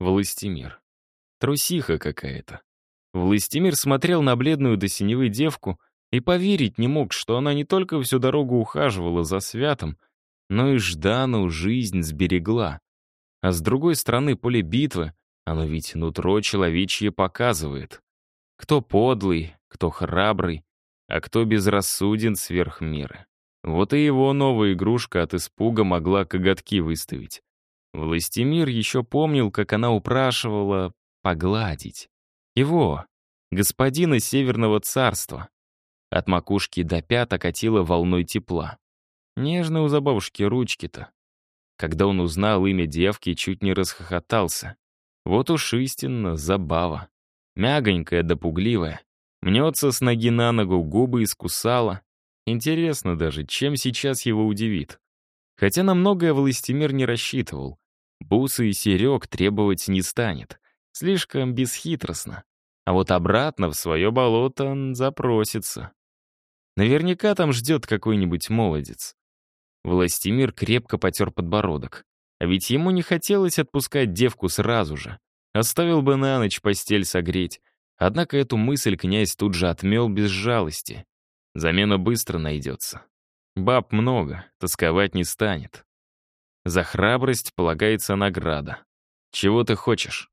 Властимир. Трусиха какая-то. Властимир смотрел на бледную до синевы девку и поверить не мог, что она не только всю дорогу ухаживала за святом, но и Ждану жизнь сберегла. А с другой стороны поле битвы, оно ведь нутро человечье показывает. Кто подлый, кто храбрый, а кто безрассуден сверх мира. Вот и его новая игрушка от испуга могла коготки выставить. Властимир еще помнил, как она упрашивала погладить. Его, господина Северного Царства. От макушки до пят окатило волной тепла. Нежно у забавушки ручки-то. Когда он узнал имя девки, чуть не расхохотался. Вот уж истинно забава. Мягонькая да пугливая. Мнется с ноги на ногу, губы искусала. Интересно даже, чем сейчас его удивит. Хотя на многое Властимир не рассчитывал. Бусы и Серег требовать не станет. Слишком бесхитростно. А вот обратно в свое болото он запросится. Наверняка там ждет какой-нибудь молодец. Властимир крепко потер подбородок. А ведь ему не хотелось отпускать девку сразу же. Оставил бы на ночь постель согреть. Однако эту мысль князь тут же отмел без жалости. Замена быстро найдется. Баб много, тосковать не станет. За храбрость полагается награда. Чего ты хочешь?